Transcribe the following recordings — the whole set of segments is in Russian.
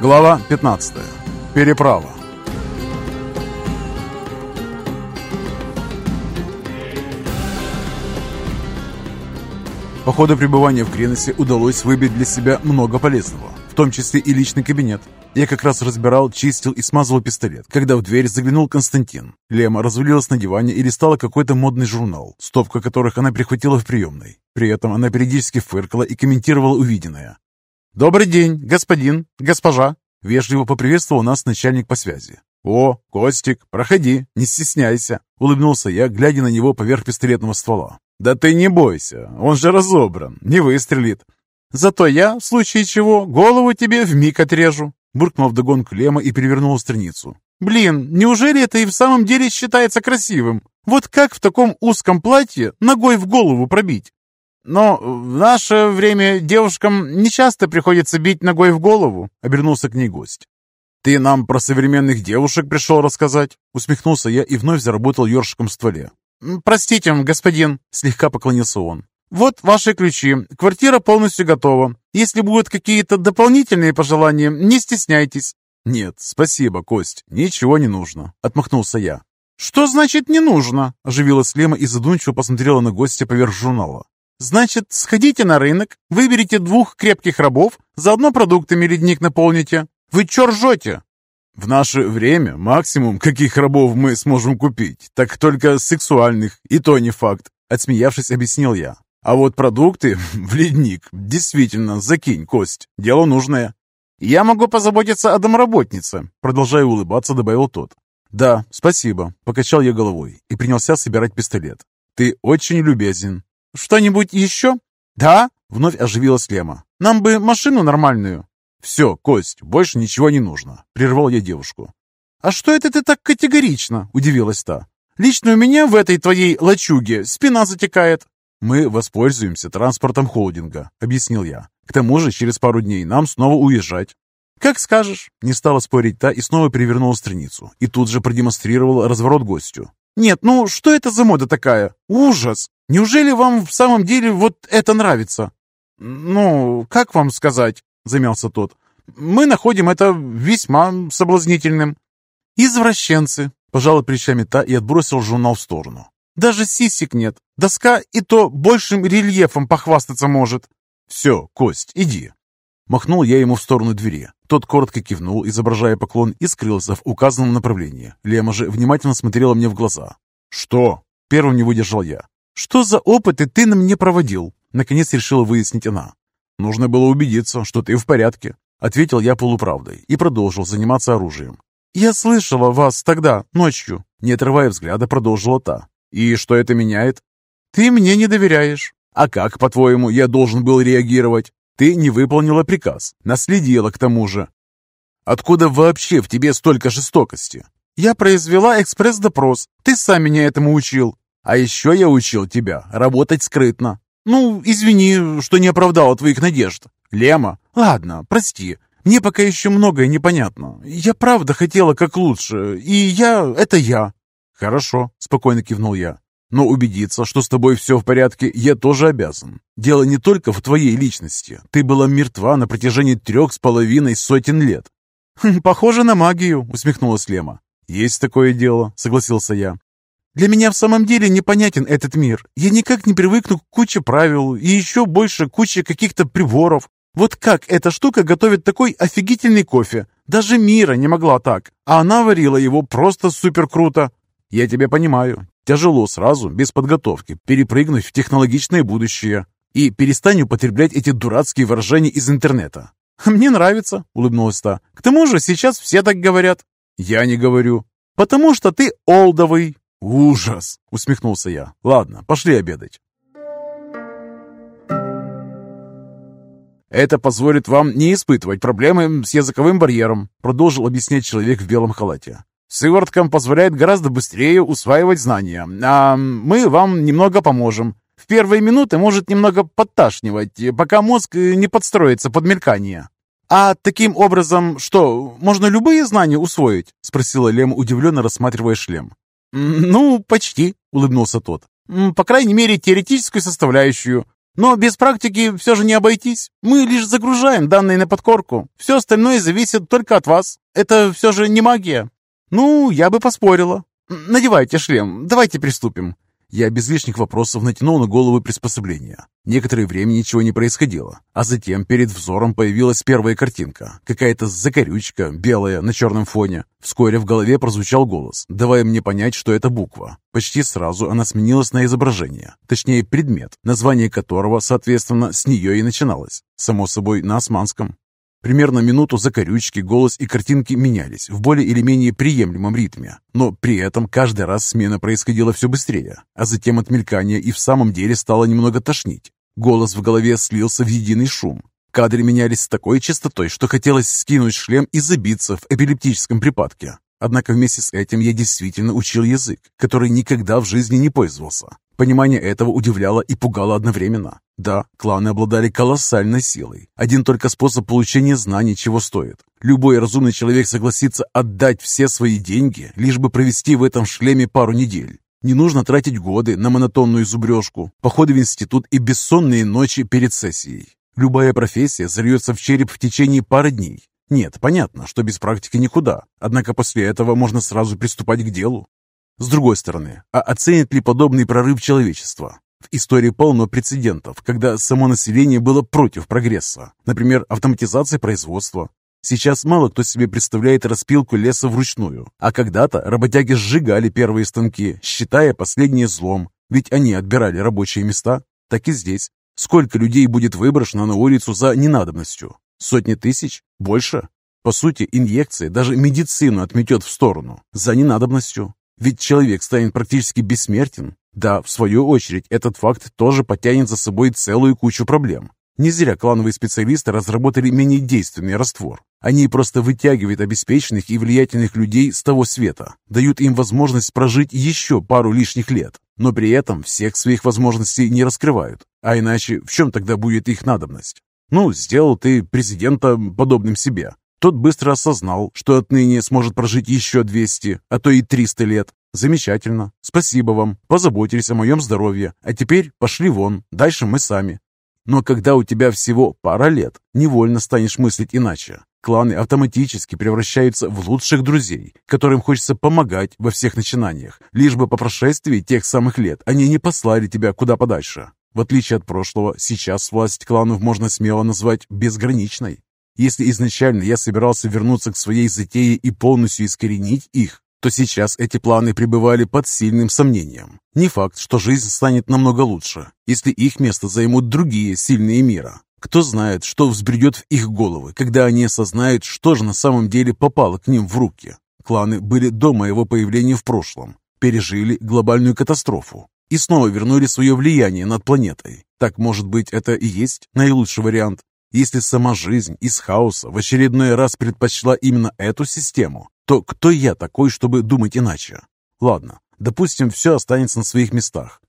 Глава 15. Переправа. По ходу пребывания в Креносе удалось выбить для себя много полезного, в том числе и личный кабинет. Я как раз разбирал, чистил и смазывал пистолет, когда в дверь заглянул Константин. Лема развалилась на диване и листала какой-то модный журнал, стопка которых она прихватила в приемной. При этом она периодически фыркала и комментировала увиденное. «Добрый день, господин, госпожа!» Вежливо поприветствовал нас начальник по связи. «О, Костик, проходи, не стесняйся!» Улыбнулся я, глядя на него поверх пистолетного ствола. «Да ты не бойся, он же разобран, не выстрелит!» «Зато я, в случае чего, голову тебе вмиг отрежу!» Буркнул вдогонку Лема и перевернул страницу. «Блин, неужели это и в самом деле считается красивым? Вот как в таком узком платье ногой в голову пробить?» «Но в наше время девушкам не часто приходится бить ногой в голову», — обернулся к ней гость. «Ты нам про современных девушек пришел рассказать?» Усмехнулся я и вновь заработал ёршиком в стволе. «Простите, господин», — слегка поклонился он. «Вот ваши ключи. Квартира полностью готова. Если будут какие-то дополнительные пожелания, не стесняйтесь». «Нет, спасибо, Кость, ничего не нужно», — отмахнулся я. «Что значит «не нужно»?» — оживилась Лема и задумчиво посмотрела на гостя поверх журнала. Значит, сходите на рынок, выберите двух крепких рабов, заодно продуктами ледник наполните. Вы чё ржете? В наше время максимум, каких рабов мы сможем купить, так только сексуальных, и то не факт, отсмеявшись, объяснил я. А вот продукты в ледник действительно закинь, Кость, дело нужное. Я могу позаботиться о домработнице, продолжая улыбаться, добавил тот. Да, спасибо, покачал я головой и принялся собирать пистолет. Ты очень любезен, «Что-нибудь еще?» «Да?» — вновь оживилась Лема. «Нам бы машину нормальную». «Все, Кость, больше ничего не нужно», — прервал я девушку. «А что это ты так категорично?» — удивилась та. «Лично у меня в этой твоей лачуге спина затекает». «Мы воспользуемся транспортом холдинга», — объяснил я. «К тому же через пару дней нам снова уезжать». «Как скажешь», — не стала спорить та и снова перевернула страницу, и тут же продемонстрировала разворот гостю. «Нет, ну что это за мода такая? Ужас! Неужели вам в самом деле вот это нравится?» «Ну, как вам сказать?» — замялся тот. «Мы находим это весьма соблазнительным». «Извращенцы!» — пожала плечами та и отбросил журнал в сторону. «Даже сисек нет. Доска и то большим рельефом похвастаться может». «Все, Кость, иди». Махнул я ему в сторону двери. Тот коротко кивнул, изображая поклон, и скрылся в указанном направлении. Лема же внимательно смотрела мне в глаза. «Что?» Первым не выдержал я. «Что за опыты ты на мне проводил?» Наконец решила выяснить она. «Нужно было убедиться, что ты в порядке», ответил я полуправдой и продолжил заниматься оружием. «Я слышала вас тогда, ночью», не отрывая взгляда, продолжила та. «И что это меняет?» «Ты мне не доверяешь». «А как, по-твоему, я должен был реагировать?» «Ты не выполнила приказ, наследила к тому же». «Откуда вообще в тебе столько жестокости?» «Я произвела экспресс-допрос. Ты сам меня этому учил. А еще я учил тебя работать скрытно. Ну, извини, что не оправдала твоих надежд. Лема, ладно, прости. Мне пока еще многое непонятно. Я правда хотела как лучше, и я — это я». «Хорошо», — спокойно кивнул я. «Но убедиться, что с тобой все в порядке, я тоже обязан. Дело не только в твоей личности. Ты была мертва на протяжении трех с половиной сотен лет». «Хм, «Похоже на магию», — усмехнулась Лема. «Есть такое дело», — согласился я. Для меня в самом деле непонятен этот мир. Я никак не привыкну к куче правил и еще больше куче каких-то приборов. Вот как эта штука готовит такой офигительный кофе? Даже Мира не могла так, а она варила его просто супер круто. Я тебя понимаю. Тяжело сразу, без подготовки, перепрыгнуть в технологичное будущее. И перестань употреблять эти дурацкие выражения из интернета. «Мне нравится», — улыбнулась та. «К тому же сейчас все так говорят». «Я не говорю». «Потому что ты олдовый», «Ужас!» — усмехнулся я. «Ладно, пошли обедать». «Это позволит вам не испытывать проблемы с языковым барьером», продолжил объяснять человек в белом халате. «Сывороткам позволяет гораздо быстрее усваивать знания, а мы вам немного поможем. В первые минуты может немного подташнивать, пока мозг не подстроится под мелькание». «А таким образом, что, можно любые знания усвоить?» — спросила Лем, удивленно рассматривая шлем. «Ну, почти», — улыбнулся тот. «По крайней мере, теоретическую составляющую. Но без практики все же не обойтись. Мы лишь загружаем данные на подкорку. Все остальное зависит только от вас. Это все же не магия. Ну, я бы поспорила. Надевайте шлем, давайте приступим. Я без лишних вопросов натянул на голову приспособление. Некоторое время ничего не происходило, а затем перед взором появилась первая картинка. Какая-то закорючка, белая, на черном фоне. Вскоре в голове прозвучал голос, давая мне понять, что это буква. Почти сразу она сменилась на изображение, точнее предмет, название которого, соответственно, с нее и начиналось. Само собой, на османском. Примерно минуту закорючки, голос и картинки менялись в более или менее приемлемом ритме, но при этом каждый раз смена происходила все быстрее, а затем от мелькания и в самом деле стало немного тошнить. Голос в голове слился в единый шум. Кадры менялись с такой частотой, что хотелось скинуть шлем и забиться в эпилептическом припадке. Однако вместе с этим я действительно учил язык, который никогда в жизни не пользовался. Понимание этого удивляло и пугало одновременно. Да, кланы обладали колоссальной силой. Один только способ получения знаний чего стоит. Любой разумный человек согласится отдать все свои деньги, лишь бы провести в этом шлеме пару недель. Не нужно тратить годы на монотонную зубрежку, походы в институт и бессонные ночи перед сессией. Любая профессия зальется в череп в течение пары дней. Нет, понятно, что без практики никуда, однако после этого можно сразу приступать к делу. С другой стороны, а оценит ли подобный прорыв человечества? В истории полно прецедентов, когда само население было против прогресса. Например, автоматизация производства. Сейчас мало кто себе представляет распилку леса вручную, а когда-то работяги сжигали первые станки, считая последнее злом, ведь они отбирали рабочие места. Так и здесь. Сколько людей будет выброшено на улицу за ненадобностью? Сотни тысяч? Больше? По сути, инъекция даже медицину отметет в сторону, за ненадобностью. Ведь человек станет практически бессмертен. Да, в свою очередь, этот факт тоже потянет за собой целую кучу проблем. Не зря клановые специалисты разработали менее действенный раствор. Они просто вытягивают обеспеченных и влиятельных людей с того света, дают им возможность прожить еще пару лишних лет, но при этом всех своих возможностей не раскрывают. А иначе в чем тогда будет их надобность? Ну, сделал ты президента подобным себе, тот быстро осознал, что отныне сможет прожить еще 200, а то и 300 лет. Замечательно. Спасибо вам. Позаботились о моем здоровье. А теперь пошли вон. Дальше мы сами. Но когда у тебя всего пара лет, невольно станешь мыслить иначе. Кланы автоматически превращаются в лучших друзей, которым хочется помогать во всех начинаниях, лишь бы по прошествии тех самых лет они не послали тебя куда подальше. В отличие от прошлого, сейчас власть кланов можно смело назвать безграничной. Если изначально я собирался вернуться к своей затее и полностью искоренить их, то сейчас эти планы пребывали под сильным сомнением. Не факт, что жизнь станет намного лучше, если их место займут другие сильные мира. Кто знает, что взбредет в их головы, когда они осознают, что же на самом деле попало к ним в руки. Кланы были до моего появления в прошлом, пережили глобальную катастрофу и снова вернули свое влияние над планетой. Так, может быть, это и есть наилучший вариант? Если сама жизнь из хаоса в очередной раз предпочла именно эту систему, то кто я такой, чтобы думать иначе? Ладно, допустим, все останется на своих местах.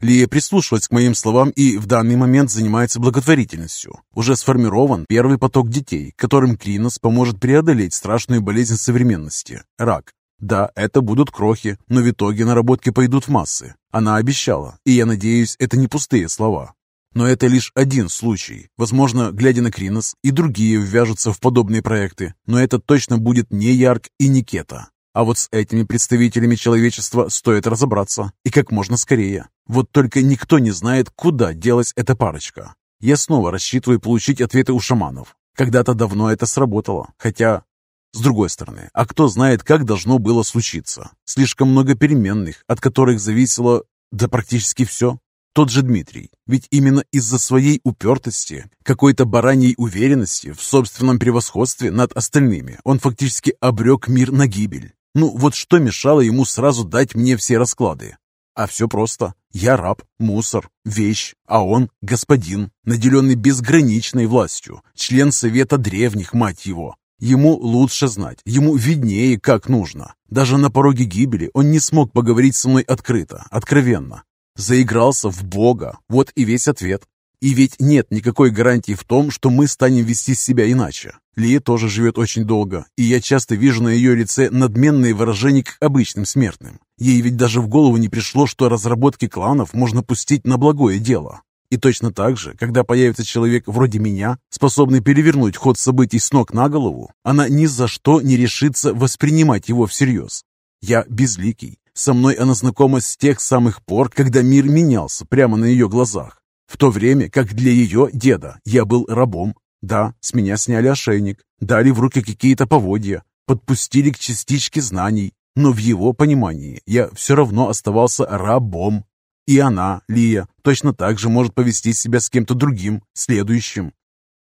Лия прислушалась к моим словам и в данный момент занимается благотворительностью. Уже сформирован первый поток детей, которым Кринос поможет преодолеть страшную болезнь современности – рак. Да, это будут крохи, но в итоге наработки пойдут в массы. Она обещала, и я надеюсь, это не пустые слова. Но это лишь один случай. Возможно, глядя на Кринос, и другие ввяжутся в подобные проекты, но это точно будет не Ярк и не Кета. А вот с этими представителями человечества стоит разобраться, и как можно скорее. Вот только никто не знает, куда делась эта парочка. Я снова рассчитываю получить ответы у шаманов. Когда-то давно это сработало, хотя... С другой стороны, а кто знает, как должно было случиться? Слишком много переменных, от которых зависело, да практически все. Тот же Дмитрий, ведь именно из-за своей упертости, какой-то бараньей уверенности в собственном превосходстве над остальными, он фактически обрек мир на гибель. Ну вот что мешало ему сразу дать мне все расклады? А все просто. Я раб, мусор, вещь, а он господин, наделенный безграничной властью, член Совета Древних, мать его. Ему лучше знать, ему виднее, как нужно. Даже на пороге гибели он не смог поговорить со мной открыто, откровенно. Заигрался в Бога. Вот и весь ответ. И ведь нет никакой гарантии в том, что мы станем вести себя иначе. Лия тоже живет очень долго, и я часто вижу на ее лице надменные выражения к обычным смертным. Ей ведь даже в голову не пришло, что разработки кланов можно пустить на благое дело. И точно так же, когда появится человек вроде меня, способный перевернуть ход событий с ног на голову, она ни за что не решится воспринимать его всерьез. Я безликий. Со мной она знакома с тех самых пор, когда мир менялся прямо на ее глазах. В то время, как для ее деда я был рабом. Да, с меня сняли ошейник, дали в руки какие-то поводья, подпустили к частичке знаний, но в его понимании я все равно оставался рабом. И она, Лия, точно так же может повести себя с кем-то другим, следующим.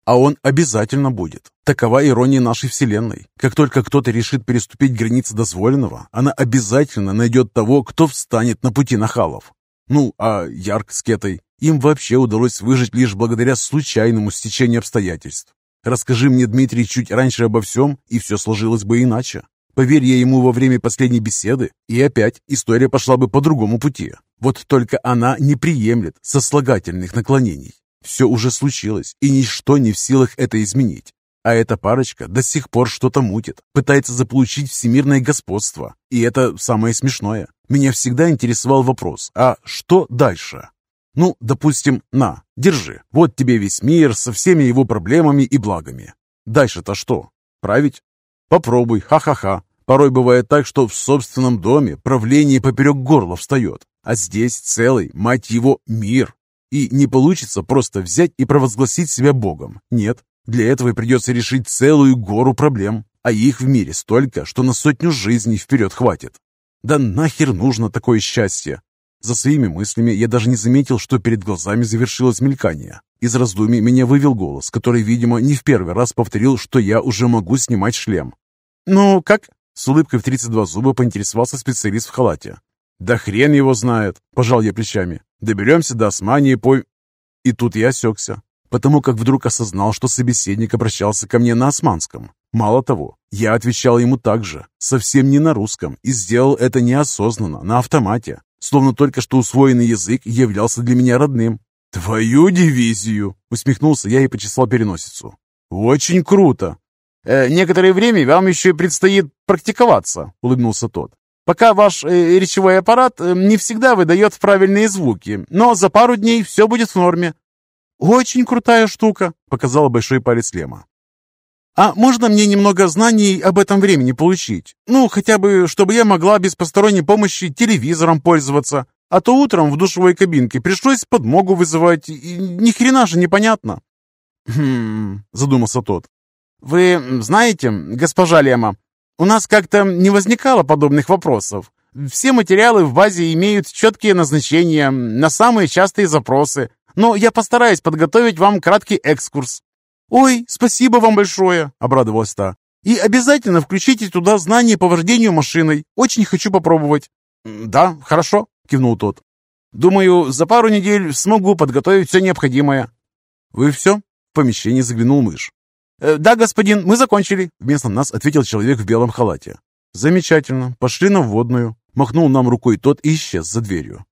А он обязательно будет. Такова ирония нашей Вселенной. Как только кто-то решит переступить границы дозволенного, она обязательно найдет того, кто встанет на пути нахалов. Ну, а Ярк с Кетой, им вообще удалось выжить лишь благодаря случайному стечению обстоятельств. Расскажи мне, Дмитрий, чуть раньше обо всем, и все сложилось бы иначе. Поверь я ему во время последней беседы, и опять история пошла бы по другому пути. Вот только она не приемлет сослагательных наклонений. Все уже случилось, и ничто не в силах это изменить. А эта парочка до сих пор что-то мутит, пытается заполучить всемирное господство. И это самое смешное. Меня всегда интересовал вопрос, а что дальше? Ну, допустим, на, держи. Вот тебе весь мир со всеми его проблемами и благами. Дальше-то что? Править? Попробуй, ха-ха-ха. Порой бывает так, что в собственном доме правление поперек горла встает, а здесь целый, мать его, мир. И не получится просто взять и провозгласить себя Богом. Нет, для этого придется решить целую гору проблем, а их в мире столько, что на сотню жизней вперед хватит. Да нахер нужно такое счастье? За своими мыслями я даже не заметил, что перед глазами завершилось мелькание. Из раздумий меня вывел голос, который, видимо, не в первый раз повторил, что я уже могу снимать шлем. «Ну, как?» С улыбкой в 32 зуба поинтересовался специалист в халате. «Да хрен его знает!» – пожал я плечами. «Доберемся до Османии по...» И тут я осекся, потому как вдруг осознал, что собеседник обращался ко мне на османском. Мало того, я отвечал ему также, совсем не на русском, и сделал это неосознанно, на автомате, словно только что усвоенный язык являлся для меня родным. «Твою дивизию!» — усмехнулся я и почесал переносицу. «Очень круто!» э, «Некоторое время вам еще предстоит практиковаться», — улыбнулся тот. «Пока ваш э, речевой аппарат э, не всегда выдает правильные звуки, но за пару дней все будет в норме». «Очень крутая штука», — показала большой палец Лема. «А можно мне немного знаний об этом времени получить? Ну, хотя бы, чтобы я могла без посторонней помощи телевизором пользоваться. А то утром в душевой кабинке пришлось подмогу вызывать, и ни хрена же непонятно». «Хм...» — задумался тот. «Вы знаете, госпожа Лема, у нас как-то не возникало подобных вопросов. Все материалы в базе имеют четкие назначения на самые частые запросы, но я постараюсь подготовить вам краткий экскурс. «Ой, спасибо вам большое!» — обрадовалась та. «И обязательно включите туда знания по вождению машиной. Очень хочу попробовать». «Да, хорошо», — кивнул тот. «Думаю, за пару недель смогу подготовить все необходимое». «Вы все?» — в помещение заглянул мышь. «Э, «Да, господин, мы закончили», — вместо нас ответил человек в белом халате. «Замечательно. Пошли на вводную». Махнул нам рукой тот и исчез за дверью.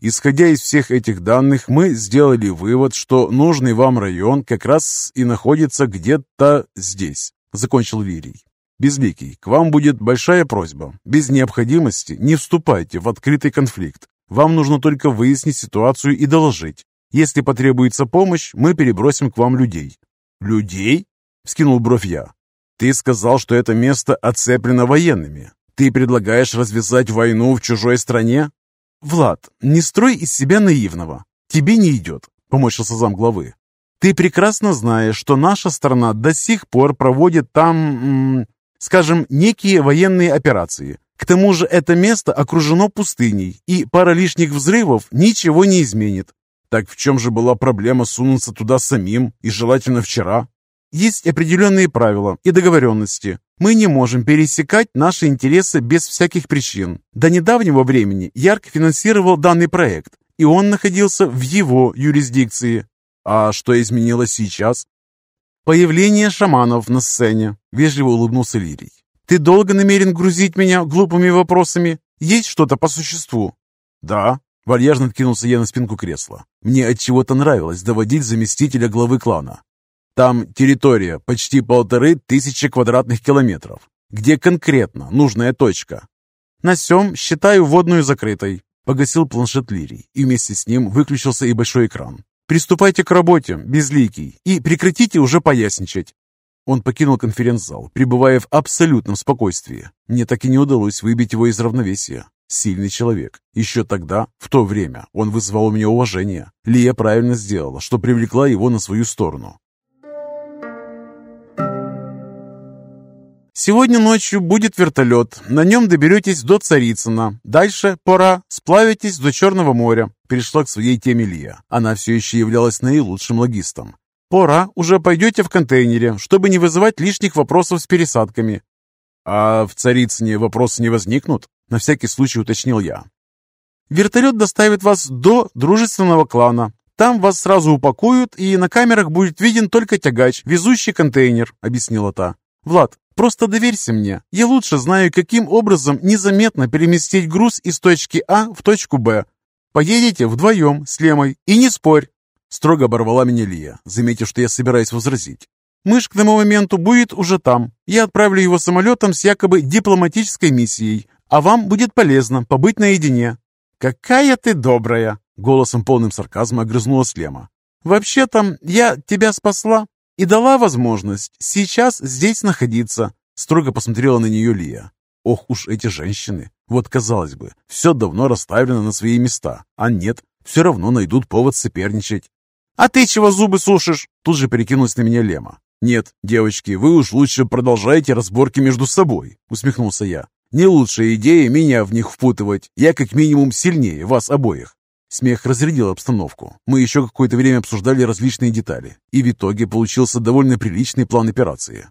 Исходя из всех этих данных, мы сделали вывод, что нужный вам район как раз и находится где-то здесь, закончил Лирий. Безликий, к вам будет большая просьба. Без необходимости не вступайте в открытый конфликт. Вам нужно только выяснить ситуацию и доложить. Если потребуется помощь, мы перебросим к вам людей». «Людей?» — вскинул бровь я. «Ты сказал, что это место оцеплено военными. Ты предлагаешь развязать войну в чужой стране? «Влад, не строй из себя наивного. Тебе не идет», — помочился замглавы. «Ты прекрасно знаешь, что наша страна до сих пор проводит там, скажем, некие военные операции. К тому же это место окружено пустыней, и пара лишних взрывов ничего не изменит. Так в чем же была проблема сунуться туда самим, и желательно вчера? Есть определенные правила и договоренности. Мы не можем пересекать наши интересы без всяких причин. До недавнего времени Ярк финансировал данный проект, и он находился в его юрисдикции. А что изменилось сейчас? Появление шаманов на сцене, вежливо улыбнулся Лирий. Ты долго намерен грузить меня глупыми вопросами? Есть что-то по существу? Да, вальяжно откинулся я на спинку кресла. Мне от чего-то нравилось доводить заместителя главы клана. Там территория почти полторы тысячи квадратных километров. Где конкретно нужная точка? На сём считаю водную закрытой. Погасил планшет Лирий, и вместе с ним выключился и большой экран. «Приступайте к работе, безликий, и прекратите уже поясничать!» Он покинул конференц-зал, пребывая в абсолютном спокойствии. Мне так и не удалось выбить его из равновесия. Сильный человек. Еще тогда, в то время, он вызывал у меня уважение. Лия правильно сделала, что привлекла его на свою сторону. Сегодня ночью будет вертолет. На нем доберетесь до Царицына. Дальше пора. Сплавитесь до Черного моря. Перешла к своей теме Лия. Она все еще являлась наилучшим логистом. Пора. Уже пойдете в контейнере, чтобы не вызывать лишних вопросов с пересадками. А в Царицыне вопросы не возникнут? На всякий случай уточнил я. Вертолет доставит вас до дружественного клана. Там вас сразу упакуют, и на камерах будет виден только тягач, везущий контейнер», — объяснила та. «Влад, Просто доверься мне. Я лучше знаю, каким образом незаметно переместить груз из точки А в точку Б. Поедете вдвоем с Лемой и не спорь. Строго оборвала меня Лия, заметив, что я собираюсь возразить. Мышь к тому моменту будет уже там. Я отправлю его самолетом с якобы дипломатической миссией, а вам будет полезно побыть наедине. «Какая ты добрая!» — голосом полным сарказма огрызнулась Лема. «Вообще-то я тебя спасла и дала возможность сейчас здесь находиться», — строго посмотрела на нее Лия. «Ох уж эти женщины! Вот, казалось бы, все давно расставлено на свои места, а нет, все равно найдут повод соперничать». «А ты чего зубы сушишь?» Тут же перекинулась на меня Лема. «Нет, девочки, вы уж лучше продолжайте разборки между собой», — усмехнулся я. «Не лучшая идея меня в них впутывать. Я как минимум сильнее вас обоих. Смех разрядил обстановку. Мы еще какое-то время обсуждали различные детали, и в итоге получился довольно приличный план операции.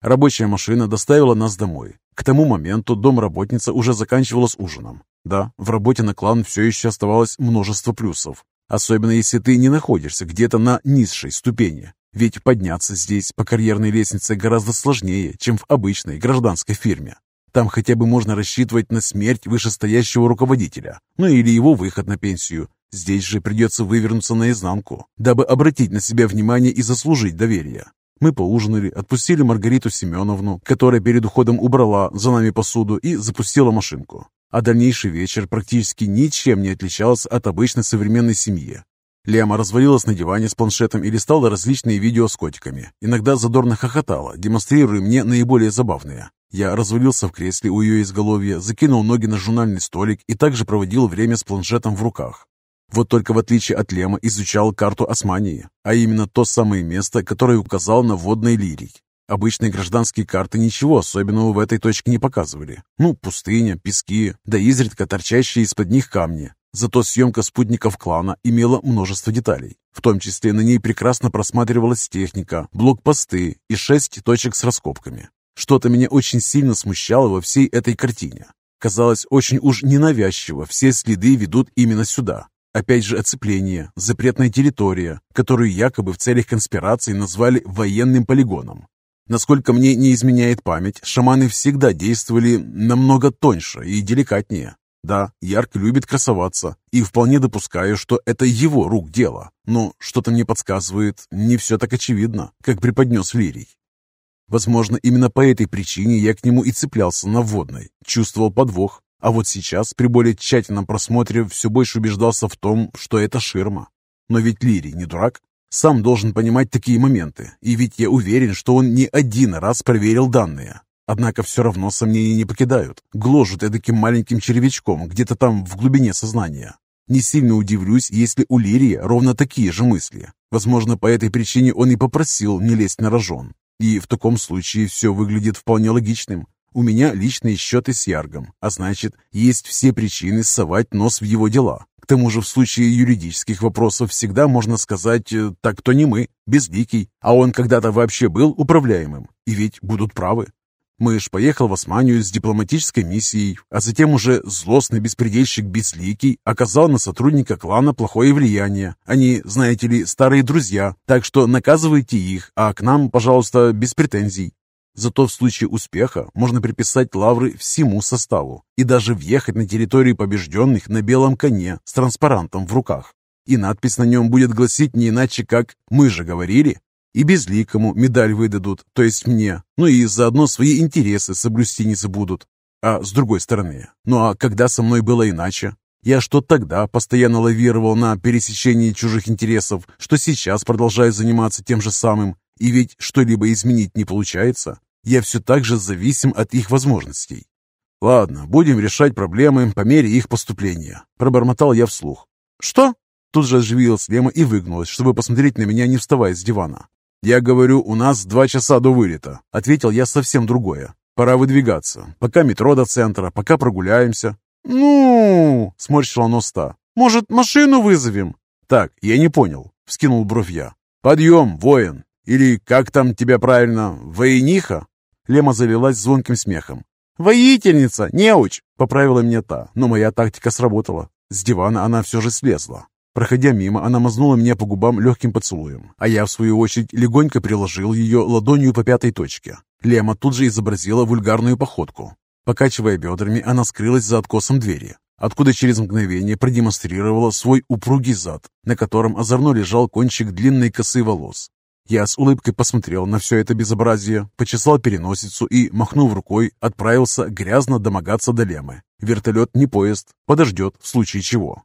Рабочая машина доставила нас домой. К тому моменту домработница уже заканчивала с ужином. Да, в работе на клан все еще оставалось множество плюсов. Особенно если ты не находишься где-то на низшей ступени. Ведь подняться здесь по карьерной лестнице гораздо сложнее, чем в обычной гражданской фирме. Там хотя бы можно рассчитывать на смерть вышестоящего руководителя, ну или его выход на пенсию. Здесь же придется вывернуться наизнанку, дабы обратить на себя внимание и заслужить доверие. Мы поужинали, отпустили Маргариту Семеновну, которая перед уходом убрала за нами посуду и запустила машинку. А дальнейший вечер практически ничем не отличался от обычной современной семьи. Лема развалилась на диване с планшетом и листала различные видео с котиками. Иногда задорно хохотала, демонстрируя мне наиболее забавные. Я развалился в кресле у ее изголовья, закинул ноги на журнальный столик и также проводил время с планшетом в руках. Вот только в отличие от Лема изучал карту Османии, а именно то самое место, которое указал на водной лирий. Обычные гражданские карты ничего особенного в этой точке не показывали. Ну, пустыня, пески, да изредка торчащие из-под них камни. Зато съемка спутников клана имела множество деталей. В том числе на ней прекрасно просматривалась техника, блокпосты и шесть точек с раскопками. Что-то меня очень сильно смущало во всей этой картине. Казалось, очень уж ненавязчиво все следы ведут именно сюда. Опять же оцепление, запретная территория, которую якобы в целях конспирации назвали военным полигоном. Насколько мне не изменяет память, шаманы всегда действовали намного тоньше и деликатнее. Да, Ярк любит красоваться, и вполне допускаю, что это его рук дело. Но что-то мне подсказывает, не все так очевидно, как преподнес Лирий. Возможно, именно по этой причине я к нему и цеплялся на вводной, чувствовал подвох. А вот сейчас, при более тщательном просмотре, все больше убеждался в том, что это ширма. Но ведь Лири не дурак. Сам должен понимать такие моменты, и ведь я уверен, что он не один раз проверил данные. Однако все равно сомнения не покидают, гложут эдаким маленьким червячком где-то там в глубине сознания. Не сильно удивлюсь, если у Лирия ровно такие же мысли. Возможно, по этой причине он и попросил не лезть на рожон. И в таком случае все выглядит вполне логичным. У меня личные счеты с Яргом, а значит, есть все причины совать нос в его дела. К тому же в случае юридических вопросов всегда можно сказать э, «так то не мы, безликий, а он когда-то вообще был управляемым». И ведь будут правы. Мышь поехал в Османию с дипломатической миссией, а затем уже злостный беспредельщик Безликий оказал на сотрудника клана плохое влияние. Они, знаете ли, старые друзья, так что наказывайте их, а к нам, пожалуйста, без претензий. Зато в случае успеха можно приписать лавры всему составу и даже въехать на территорию побежденных на белом коне с транспарантом в руках. И надпись на нем будет гласить не иначе, как «Мы же говорили». И безликому медаль выдадут, то есть мне, ну и заодно свои интересы соблюсти не забудут. а с другой стороны. Ну а когда со мной было иначе? Я что тогда постоянно лавировал на пересечении чужих интересов, что сейчас продолжаю заниматься тем же самым, и ведь что-либо изменить не получается. Я все так же зависим от их возможностей. «Ладно, будем решать проблемы по мере их поступления», – пробормотал я вслух. «Что?» Тут же оживилась Лема и выгнулась, чтобы посмотреть на меня, не вставая с дивана. «Я говорю, у нас два часа до вылета», — ответил я совсем другое. «Пора выдвигаться. Пока метро до центра, пока прогуляемся». «Ну...» — сморщила нос та. «Может, машину вызовем?» «Так, я не понял», — вскинул бровь я. «Подъем, воин! Или как там тебя правильно, воениха?» Лема залилась звонким смехом. «Воительница, неуч!» — поправила меня та, но моя тактика сработала. С дивана она все же слезла. Проходя мимо, она мазнула меня по губам легким поцелуем, а я, в свою очередь, легонько приложил ее ладонью по пятой точке. Лема тут же изобразила вульгарную походку. Покачивая бедрами, она скрылась за откосом двери, откуда через мгновение продемонстрировала свой упругий зад, на котором озорно лежал кончик длинной косы волос. Я с улыбкой посмотрел на все это безобразие, почесал переносицу и, махнув рукой, отправился грязно домогаться до Лемы. Вертолет не поезд, подождет в случае чего.